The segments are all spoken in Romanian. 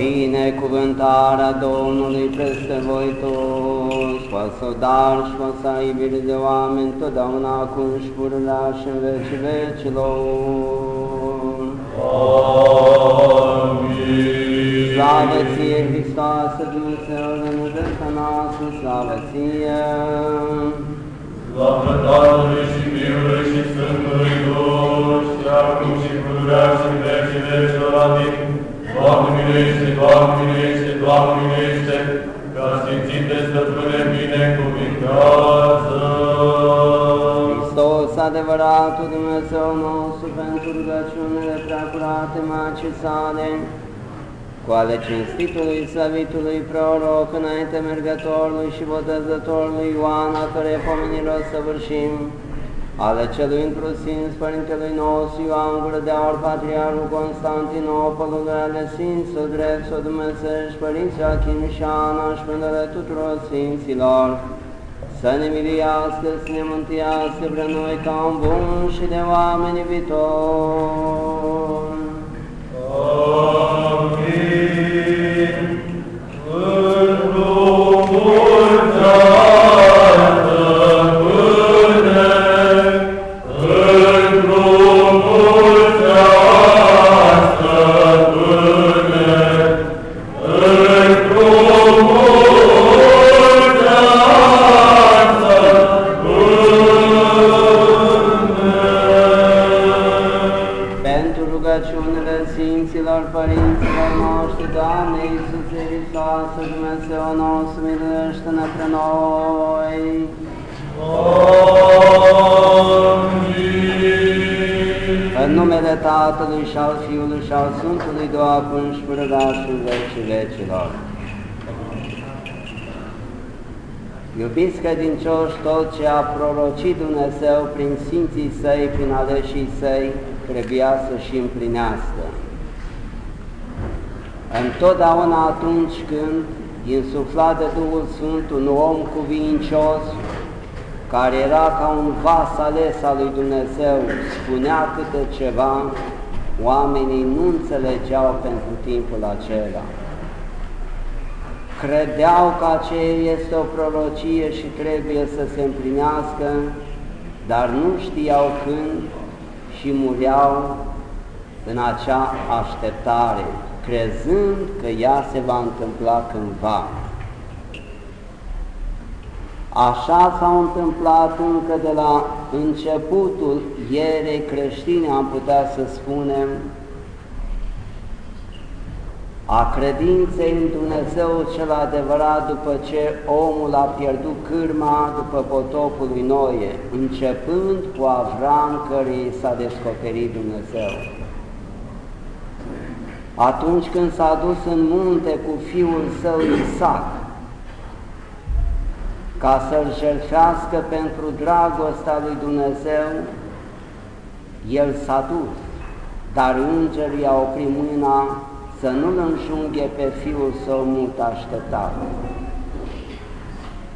Binecuvântarea Domnului peste voi toți, să dar și să iubire de oameni, totdeauna acum și pururea și în vecii vecilor. Amin. Slavă ție, Hristoase, Dumnezeu de nădejdea noastră, slavă ție! Slavă Tatălui și Fiului și Sfântului Duh, și acum și pururea și în vecii vecilor. Amin. Doamne miluiește, Doamne miluiește, Doamne miluiește, ca Sfințite Stăpâne binecuvintează. Hristos, adevăratul Dumnezeu nostru, pentru rugăciunile preacurate Macii sale, cu ale cinstitului, slăvitului proroc, înainte mergătorului și botezătorului Ioan, a cărei pomenilor săvârșim, ale celui întrusinț Părintelui nostru Ioan Gură de Aur, Patriarhul Constantinopolului, ale Sfinților Dreptul Dumnezești, Părinții Achim și Ana și până tuturor Sfinților, să ne miliască, să ne mântuiască pre noi ca un bun și de oameni viitori. Doamne Iisuse Hristoase, Dumnezeu nostru, miluiește-ne pre noi. În numele Tatălui și al Fiului și al Sfântului Duh, acum și purăra și în vecii vecilor. Iubiți credincioși, tot ce a prorocit Dumnezeu prin Sfinții Săi, prin aleșii Săi, trebuia să și împlinească. Întotdeauna atunci când, insuflat de Duhul Sfânt, un om cuvincios, care era ca un vas ales al lui Dumnezeu, spunea câte ceva, oamenii nu înțelegeau pentru timpul acela. Credeau că aceea este o prorocie și trebuie să se împlinească, dar nu știau când și mureau în acea așteptare, crezând că ea se va întâmpla cândva. Așa s-a întâmplat încă de la începutul ierei creștine, am putea să spunem, a credinței în Dumnezeu cel adevărat după ce omul a pierdut cârma după potopul lui Noe, începând cu Avram cărei s-a descoperit Dumnezeu. Atunci când s-a dus în munte cu fiul său Isaac, ca să-l jertfească pentru dragostea lui Dumnezeu, el s-a dus, dar îngerii au oprit mâna să nu-l înjunghe pe fiul său mult așteptat.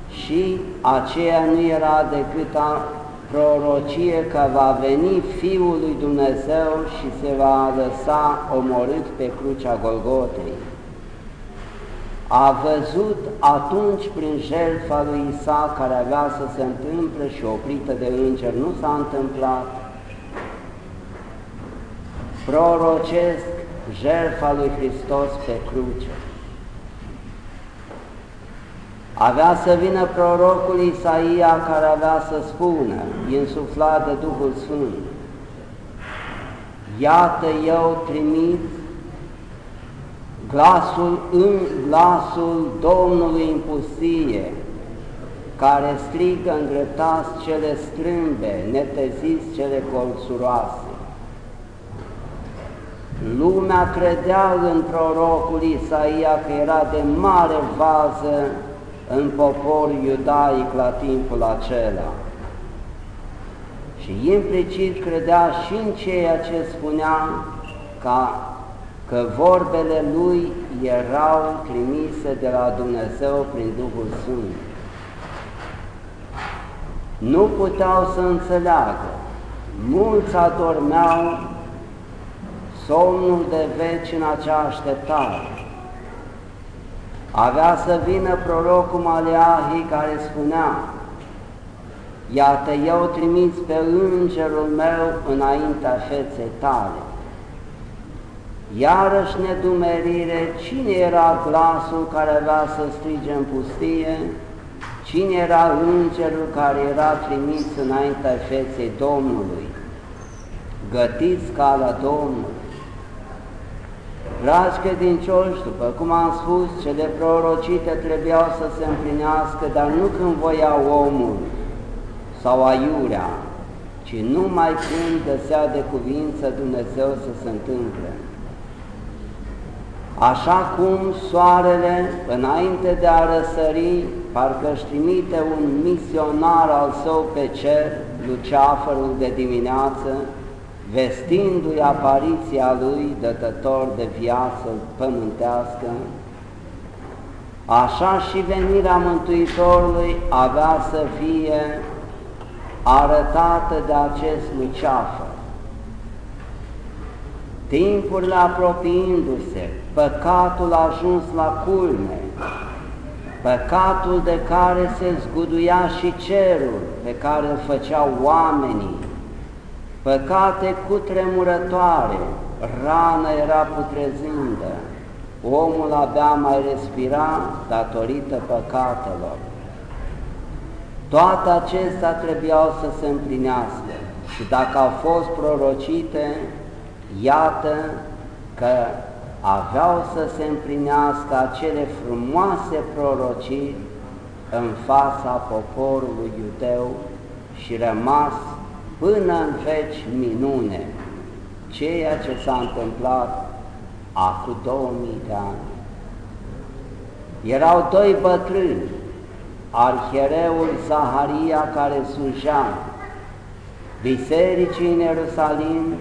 Și aceea nu era decât a prorocie că va veni Fiul lui Dumnezeu și se va lăsa omorât pe crucea Golgotei. A văzut atunci prin jertfa lui Isaac care avea să se întâmple și oprită de înger, nu s-a întâmplat. Prorocesc jertfa lui Hristos pe cruce. Avea să vină prorocul Isaia care avea să spună, insuflat de Duhul Sfânt, Iată eu trimit glasul în glasul Domnului în pustie, care strigă îndreptați cele strâmbe, neteziți cele colțuroase. Lumea credea în prorocul Isaia că era de mare vază în poporul iudaic la timpul acela. Și implicit credea și în ceea ce spunea ca că vorbele lui erau trimise de la Dumnezeu prin Duhul Sfânt. Nu puteau să înțeleagă, mulți adormeau somnul de veci în acea așteptare, avea să vină prorocul Maleahi care spunea, Iată, eu trimis pe îngerul meu înaintea feței tale. Iarăși nedumerire, cine era glasul care avea să strige în pustie? Cine era îngerul care era trimis înaintea feței Domnului? Gătiți cala Domnului. Dragi credincioși, după cum am spus, cele prorocite trebuiau să se împlinească, dar nu când voia omul sau aiurea, ci numai când găsea de cuvință Dumnezeu să se întâmple. Așa cum soarele, înainte de a răsări, parcă își trimite un misionar al său pe cer, luceafărul de dimineață, vestindu-i apariția lui dătător de viață pământească, așa și venirea Mântuitorului avea să fie arătată de acest luceafăr. Timpurile apropiindu-se, păcatul a ajuns la culme, păcatul de care se zguduia și cerul, pe care îl făceau oamenii, păcate cu tremurătoare, rană era putrezândă, omul abia mai respira datorită păcatelor. Toate acestea trebuiau să se împlinească și dacă au fost prorocite, iată că aveau să se împlinească acele frumoase prorociri în fața poporului iudeu și rămas până în veci minune, ceea ce s-a întâmplat acum 2000 de ani. Erau doi bătrâni, arhiereul Zaharia care slujea bisericii în Ierusalim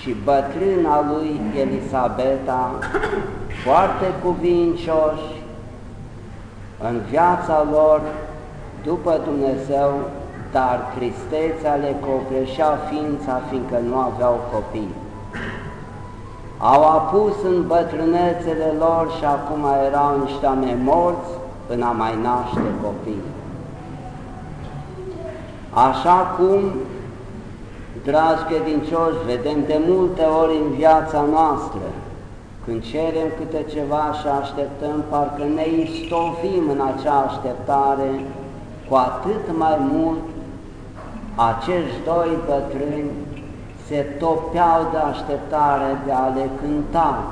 și bătrâna lui Elisabeta, foarte cuvincioși în viața lor după Dumnezeu dar tristețea le copleșea ființa, fiindcă nu aveau copii. Au apus în bătrânețele lor și acum erau niște morți în a mai naște copii. Așa cum, dragi credincioși, vedem de multe ori în viața noastră, când cerem câte ceva și așteptăm, parcă ne istovim în acea așteptare, cu atât mai mult acești doi bătrâni se topeau de așteptare de a le cânta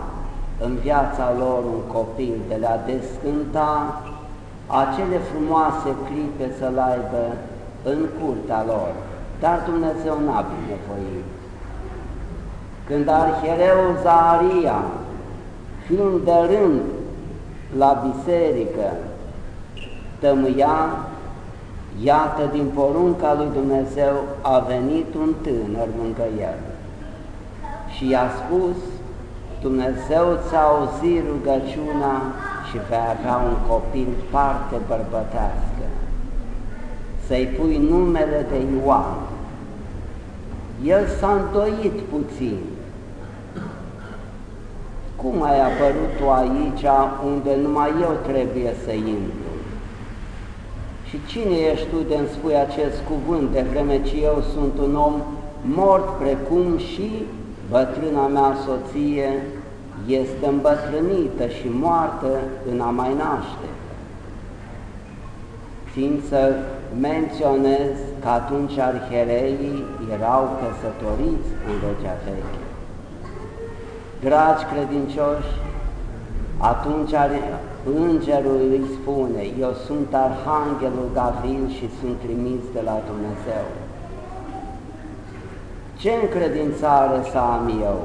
în viața lor un copil, de a le descânta acele frumoase clipe să-l aibă în curtea lor. Dar Dumnezeu n-a binevoit. Când arhiereul Zaharia, fiind de rând la biserică, tămâia Iată, din porunca lui Dumnezeu a venit un tânăr lângă el și i-a spus, Dumnezeu ți-a auzit rugăciunea și vei avea un copil parte bărbătească. Să-i pui numele de Ioan. El s-a îndoit puțin. Cum ai apărut tu aici unde numai eu trebuie să intru? Și cine ești tu de-mi spui acest cuvânt, de vreme ce eu sunt un om mort precum și bătrâna mea soție este îmbătrânită și moartă în a mai naște. Țin să menționez că atunci arhereii erau căsătoriți în legea veche. Dragi credincioși, atunci Îngerul îi spune, eu sunt Arhanghelul Gavril și sunt trimis de la Dumnezeu. Ce încredințare să am eu?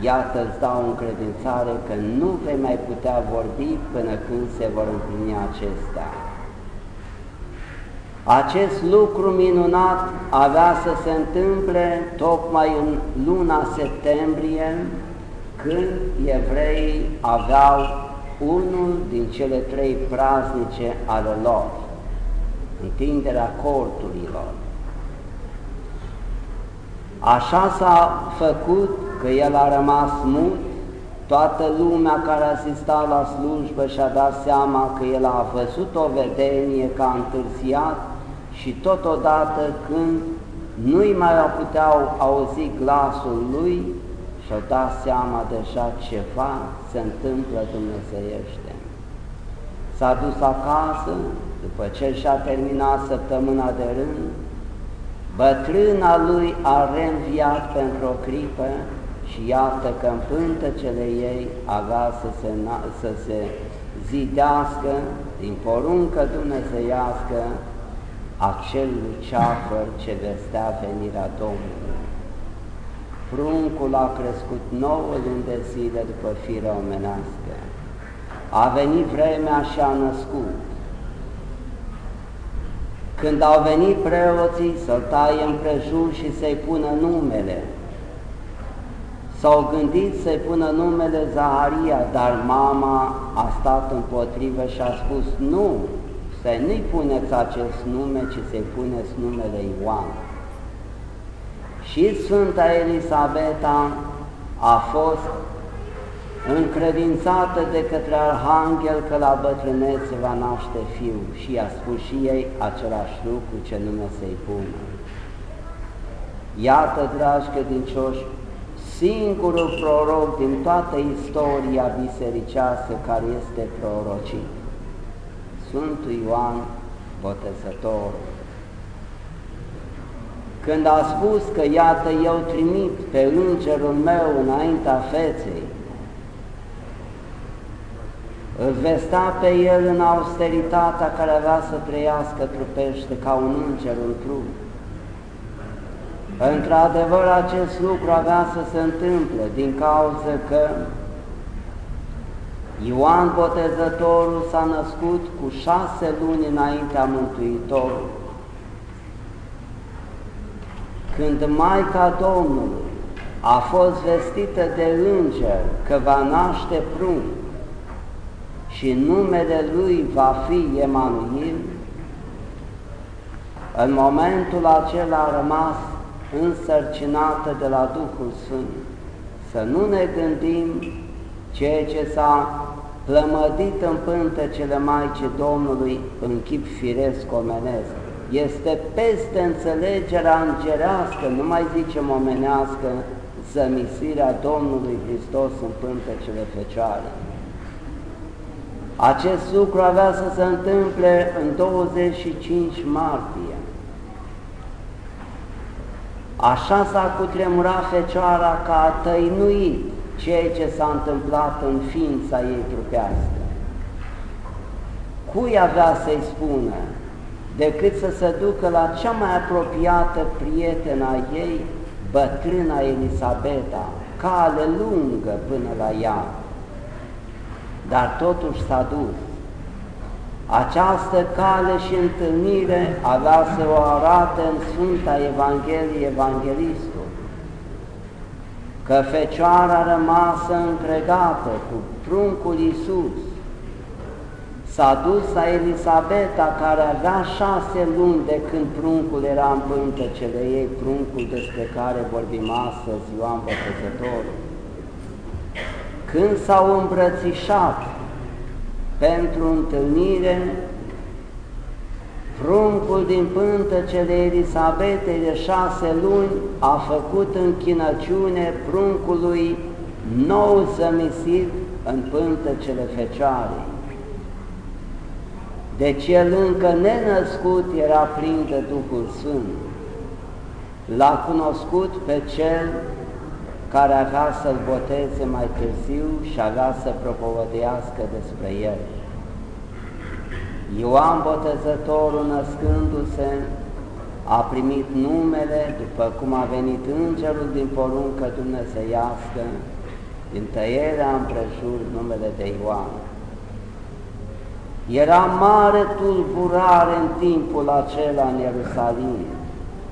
Iată îți dau încredințare că nu vei mai putea vorbi până când se vor împlini acestea. Acest lucru minunat avea să se întâmple tocmai în luna septembrie, când evreii aveau unul din cele trei praznice ale lor, întinderea corturilor. Așa s-a făcut că el a rămas mut Toată lumea care asista la slujbă și-a dat seama că el a văzut o vedenie că a întârziat și totodată când nu-i mai puteau auzi glasul lui și-au dat seama deja ceva se întâmplă dumnezeiește. S-a dus acasă, după ce și-a terminat săptămâna de rând, bătrâna lui a reînviat pentru o clipă și iată că în pântecele ei avea să se, să se zidească din poruncă dumnezeiască acel luceafăr ce vestea venirea Domnului. Pruncul a crescut nouă luni de zile după firea omenească. A venit vremea și a născut. Când au venit preoții să-l taie împrejur și să-i pună numele, s-au gândit să-i pună numele Zaharia, dar mama a stat împotrivă și a spus, nu, să nu-i puneți acest nume, ci să-i puneți numele Ioan. Și Sfânta Elisabeta a fost încredințată de către Arhanghel că la bătrânețe va naște fiu și i-a spus și ei același lucru ce nume să-i pună. Iată, dragi credincioși, singurul proroc din toată istoria bisericească care este prorocit, Sfântul Ioan Botezător. Când a spus că, iată, eu trimit pe îngerul meu înaintea feței, îl vestea pe el în austeritatea care avea să trăiască trupește ca un înger în trup. Într-adevăr, acest lucru avea să se întâmple din cauza că Ioan Botezătorul s-a născut cu șase luni înaintea Mântuitorului. Când Maica Domnului a fost vestită de înger că va naște prunc, și numele Lui va fi Emanuel, în momentul acela a rămas însărcinată de la Duhul Sfânt. Să nu ne gândim ceea ce s-a plămădit în pântecele Maicii Domnului în chip firesc omenesc. Este peste înțelegerea îngerească, nu mai zicem omenească, zămisirea Domnului Hristos în pântecele Fecioare. Acest lucru avea să se întâmple în 25 martie. Așa s-a cutremurat Fecioara ca a tăinuit ceea ce s-a întâmplat în ființa ei trupească. Cui avea să-i spună decât să se ducă la cea mai apropiată prietena ei, bătrâna Elisabeta, cale lungă până la ea, dar totuși s-a dus. Această cale și întâlnire avea să o arate în Sfânta Evanghelie Evanghelistul, că Fecioara rămasă încregată cu pruncul Iisus, s-a dus la Elisabeta, care avea șase luni de când pruncul era în pântecele ei, pruncul despre care vorbim astăzi, Ioan Bătăzătorul când s-au îmbrățișat pentru întâlnire, pruncul din pântecele Elisabetei de șase luni a făcut închinăciune pruncului nou zămisit în pântecele Fecioarei. Deci el încă nenăscut era plin de Duhul Sfânt. L-a cunoscut pe cel care avea să-l boteze mai târziu și avea să propovădească despre el. Ioan Botezătorul, născându-se, a primit numele, după cum a venit îngerul din poruncă dumnezeiască, din tăierea împrejur numele de Ioan. Era mare tulburare în timpul acela în Ierusalim,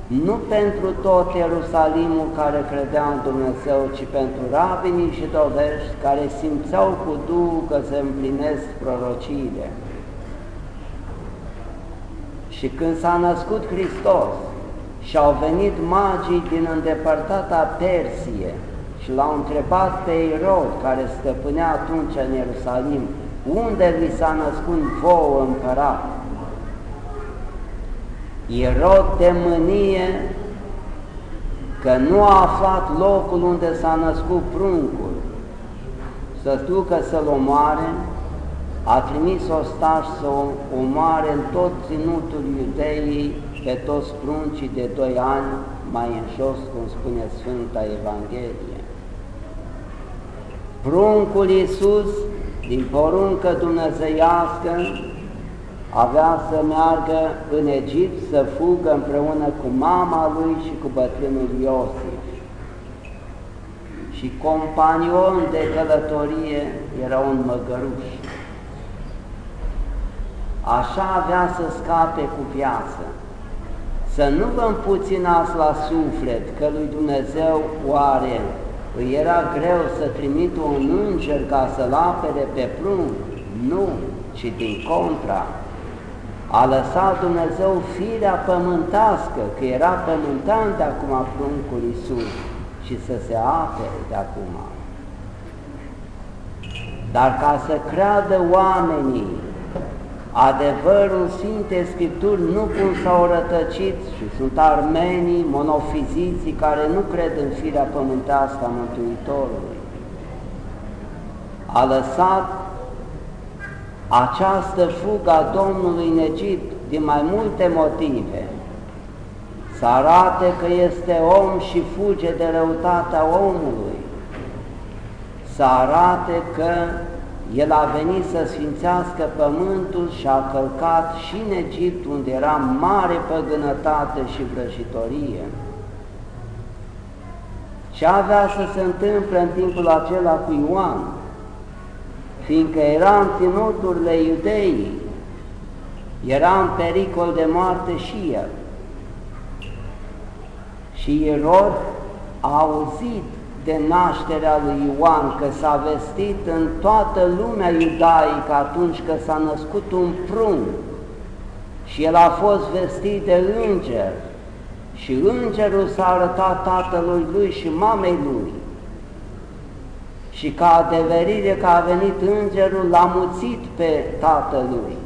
nu pentru tot Ierusalimul care credea în Dumnezeu, ci pentru rabinii și dovești care simțeau cu Duhul că se împlinesc prorociile. Și când s-a născut Hristos și au venit magii din îndepărtata Persie și l-au întrebat pe Irod, care stăpânea atunci în Ierusalim, unde vi s-a născut vouă împărat? Irod de mânie că nu a aflat locul unde s-a născut pruncul, să ducă să-l omoare, a trimis ostași să o omoare în tot ținutul iudeii pe toți pruncii de doi ani, mai în jos, cum spune Sfânta Evanghelie. Pruncul Iisus, din poruncă dumnezeiască, avea să meargă în Egipt să fugă împreună cu mama lui și cu bătrânul Iosif. Și companion de călătorie era un măgăruș. Așa avea să scape cu viață. Să nu vă împuținați la suflet că lui Dumnezeu oare îi era greu să trimită un înger ca să-l apere pe prunc? Nu, ci din contra. A lăsat Dumnezeu firea pământească, că era pământean de acum pruncul Iisus și să se apere de acum. Dar ca să creadă oamenii adevărul Sfinte Scripturi nu cum s-au rătăcit și sunt armenii, monofiziții care nu cred în firea pământească a Mântuitorului. A lăsat această fugă a Domnului în Egipt din mai multe motive. Să arate că este om și fuge de răutatea omului. Să arate că el a venit să sfințească pământul și a călcat și în Egipt, unde era mare păgânătate și vrăjitorie. Ce avea să se întâmple în timpul acela cu Ioan? Fiindcă era în ținuturile iudeii, era în pericol de moarte și el. Și Irod a auzit de nașterea lui Ioan, că s-a vestit în toată lumea iudaică atunci că s-a născut un prunc și el a fost vestit de înger. Și îngerul s-a arătat tatălui lui și mamei lui. Și ca adeverire că a venit îngerul l-a muțit pe tatălui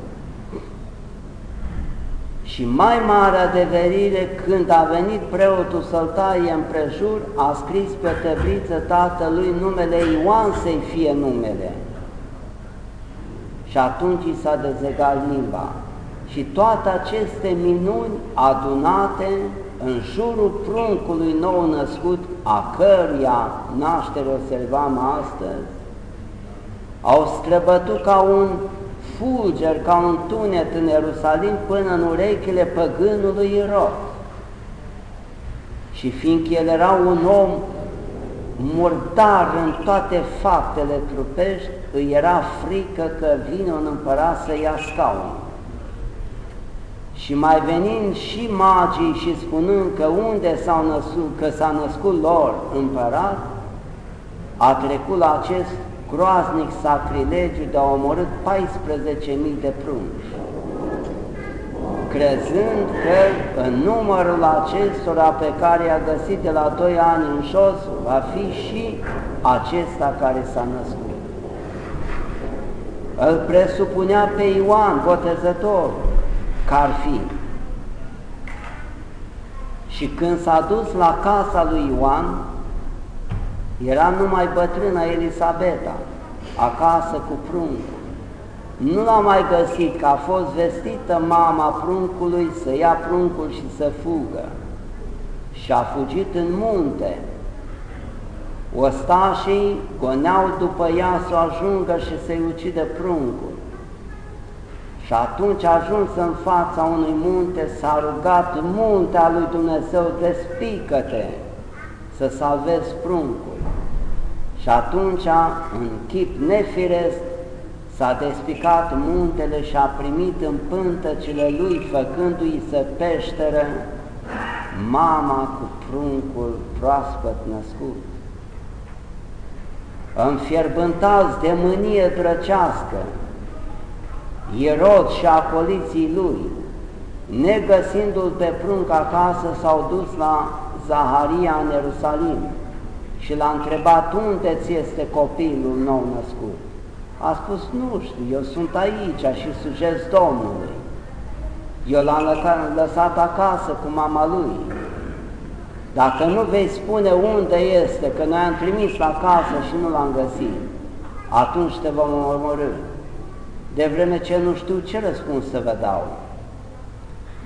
și mai mare adeverire, când a venit preotul să-l taie împrejur, a scris pe tăbliță tatălui numele Ioan să-i fie numele. Și atunci i s-a dezegat limba. Și toate aceste minuni adunate în jurul pruncului nou născut, a căruia naștere observam astăzi, au străbătut ca un fulger ca un tunet în Ierusalim până în urechile păgânului Irod. Și fiindcă el era un om murdar în toate faptele trupești, îi era frică că vine un împărat să ia scaun. Și mai venind și magii și spunând că unde s-au născut, că s-a născut lor împărat, a trecut la acest groaznic sacrilegiu de a omorât 14.000 de prunci, crezând că în numărul acestora pe care i-a găsit de la 2 ani în jos va fi și acesta care s-a născut. Îl presupunea pe Ioan, botezător, că ar fi. Și când s-a dus la casa lui Ioan, era numai bătrâna Elisabeta, acasă cu pruncul. Nu l-a mai găsit, că a fost vestită mama pruncului să ia pruncul și să fugă. Și a fugit în munte. Ostașii goneau după ea să ajungă și să-i ucidă pruncul. Și atunci a ajuns în fața unui munte, s-a rugat muntea lui Dumnezeu, despică-te să salvezi pruncul. Și atunci, în chip nefiresc, s-a despicat muntele și a primit în pântăcile lui, făcându-i să peșteră mama cu pruncul proaspăt născut. Înfierbântați de mânie drăcească, Ierod și acoliții lui, negăsindu-l pe prunc acasă, s-au dus la Zaharia în Ierusalim și l-a întrebat unde ți este copilul nou născut. A spus, nu știu, eu sunt aici și sujez Domnului. Eu l-am lăsat acasă cu mama lui. Dacă nu vei spune unde este, că noi am trimis la casă și nu l-am găsit, atunci te vom omorâ. De vreme ce nu știu ce răspuns să vă dau.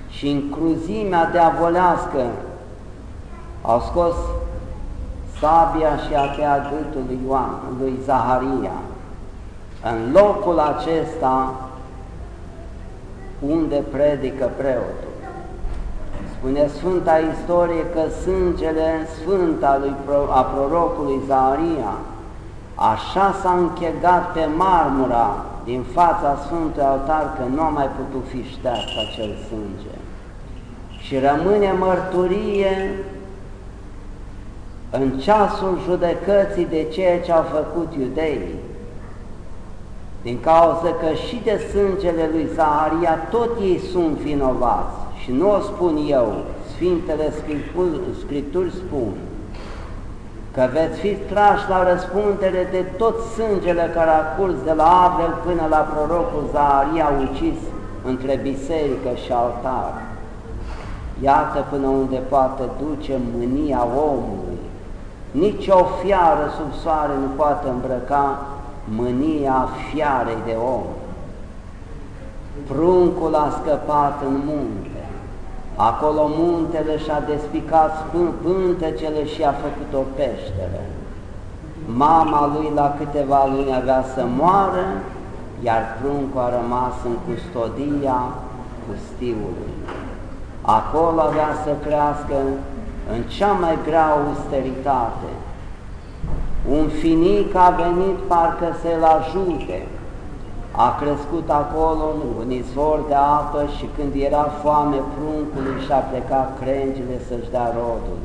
Și în cruzimea diavolească au scos sabia și a tăiat gâtul lui Ioan, lui Zaharia. În locul acesta unde predică preotul. Spune Sfânta Istorie că sângele sfânt al lui, a prorocului Zaharia așa s-a închegat pe marmura din fața Sfântului Altar că nu a mai putut fi șters acel sânge. Și rămâne mărturie în ceasul judecății de ceea ce au făcut iudeii, din cauza că și de sângele lui Zaharia tot ei sunt vinovați și nu o spun eu, Sfintele Scripturi, Scripturi spun că veți fi trași la răspundere de tot sângele care a curs de la Abel până la prorocul Zaharia ucis între biserică și altar. Iată până unde poate duce mânia omului. Nici o fiară sub soare nu poate îmbrăca mânia fiarei de om. Pruncul a scăpat în munte, acolo muntele și-a despicat pântecele și a făcut o peșteră. Mama lui la câteva luni avea să moară, iar pruncul a rămas în custodia pustiului. Acolo avea să crească în cea mai grea austeritate, un finic a venit parcă să-l ajute, a crescut acolo un izvor de apă și când era foame pruncului și-a plecat crengile să-și dea rodul.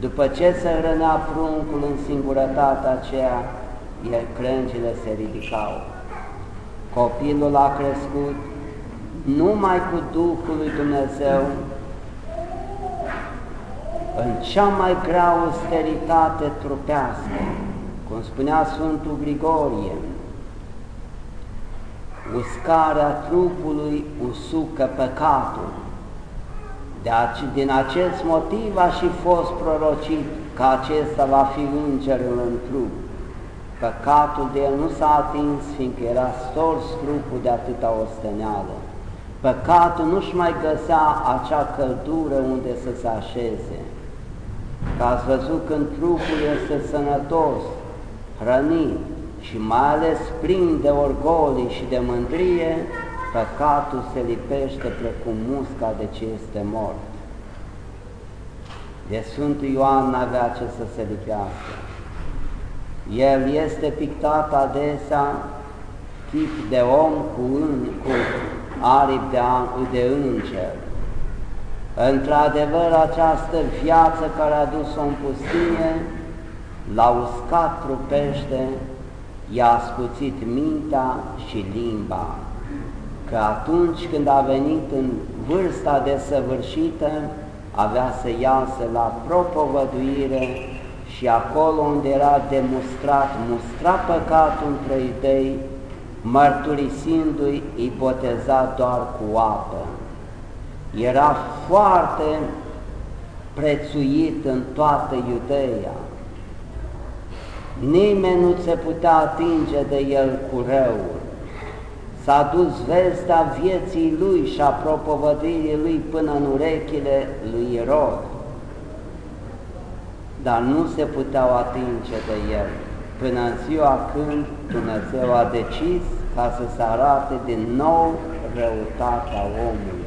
După ce se hrănea pruncul în singurătatea aceea, crengile se ridicau. Copilul a crescut numai cu Duhul lui Dumnezeu, în cea mai grea austeritate trupească, cum spunea Sfântul Grigorie, uscarea trupului usucă păcatul. De ace din acest motiv a și fost prorocit că acesta va fi îngerul în trup. Păcatul de el nu s-a atins, fiindcă era stors trupul de atâta osteneală. Păcatul nu-și mai găsea acea căldură unde să se așeze. Că ați văzut când trupul este sănătos, hrănit și mai ales plin de orgolii și de mândrie, păcatul se lipește precum musca de ce este mort. De Sfântul Ioan n-avea ce să se lipească. El este pictat adesea tip de om cu, în, cu aripi de, de înger. Într-adevăr, această viață care a dus-o în pustie l-a uscat trupește, i-a ascuțit mintea și limba, că atunci când a venit în vârsta desăvârșită, avea să iasă la propovăduire și acolo unde era demonstrat, mustra păcatul între idei, mărturisindu-i, îi boteza doar cu apă. Era foarte prețuit în toată Iudeea, Nimeni nu se putea atinge de el cu răul. S-a dus vestea vieții lui și a propovădirii lui până în urechile lui Irod, dar nu se puteau atinge de el până în ziua când Dumnezeu a decis ca să se arate din nou răutatea omului.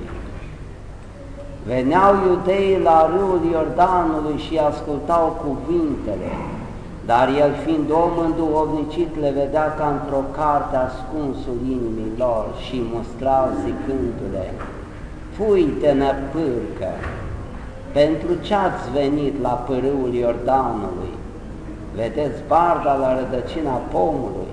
Veneau iudeii la râul Iordanului și ascultau cuvintele, dar el fiind om înduhovnicit le vedea ca într-o carte ascunsul inimii lor și mustrau zicându-le, Fui-te năpârcă, pentru ce ați venit la pârâul Iordanului? Vedeți barda la rădăcina pomului?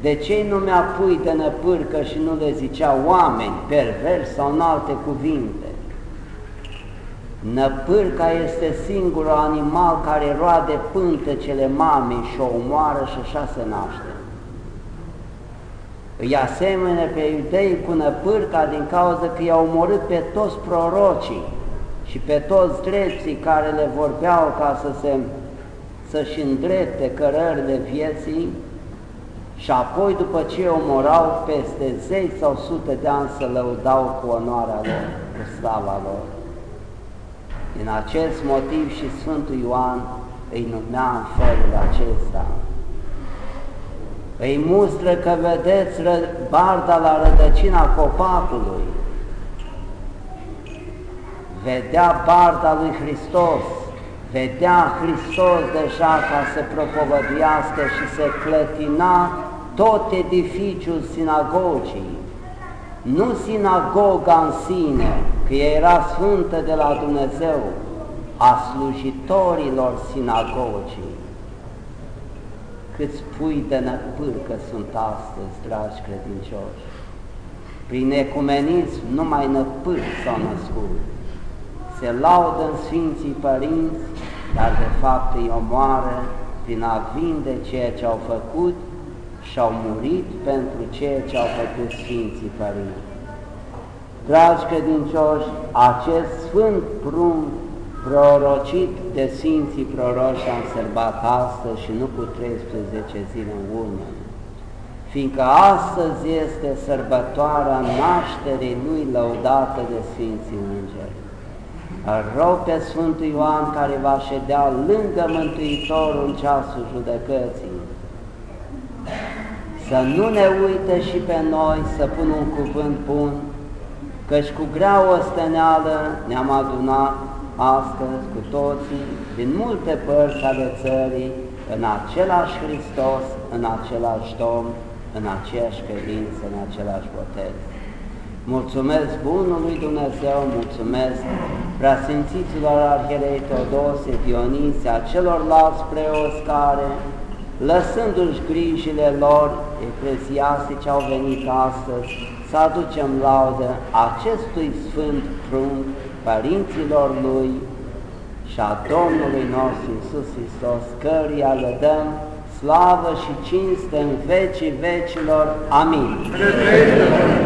De ce nu mi-a pui de năpârcă și nu le zicea oameni, pervers sau în alte cuvinte? Năpârca este singurul animal care roade pântecele mamei și o omoară și așa se naște. Îi asemenea pe iudei cu năpârca din cauza că i-au omorât pe toți prorocii și pe toți drepții care le vorbeau ca să se să-și îndrepte cărările vieții și apoi după ce omorau peste zei sau sute de ani să lăudau cu onoarea lor, cu slava lor. Din acest motiv și Sfântul Ioan îi numea în felul acesta. Îi mustră că vedeți barda la rădăcina copacului, vedea barda lui Hristos, vedea Hristos deja ca să propovăduiască și să clătina tot edificiul sinagogii, nu sinagoga în sine, că era sfântă de la Dumnezeu, a slujitorilor sinagogii. Câți pui de năpârcă sunt astăzi, dragi credincioși. Prin ecumenism numai năpârcă s-au născut. Se laudă în Sfinții Părinți, dar de fapt îi omoară prin a vinde ceea ce au făcut și au murit pentru ceea ce au făcut Sfinții Părinți. Dragi credincioși, acest sfânt prunc prorocit de Sfinții Proroși am sărbat astăzi și nu cu 13 zile în urmă, fiindcă astăzi este sărbătoarea nașterii Lui lăudată de Sfinții Îngeri. Îl rog pe Sfântul Ioan care va ședea lângă Mântuitorul în ceasul judecății, să nu ne uite și pe noi să pun un cuvânt bun, căci cu grea osteneală ne-am adunat astăzi cu toții din multe părți ale țării în același Hristos, în același Domn, în aceeași credință, în același botez. Mulțumesc Bunului Dumnezeu, mulțumesc preasfințiților Arherei Teodosie, Dionisia, celorlalți preoți care, lăsându-și grijile lor ecleziastice, au venit astăzi să aducem laudă acestui Sfânt Prunc, părinților Lui și a Domnului nostru Iisus Hristos, căruia le dăm slavă și cinste în vecii vecilor. Amin. La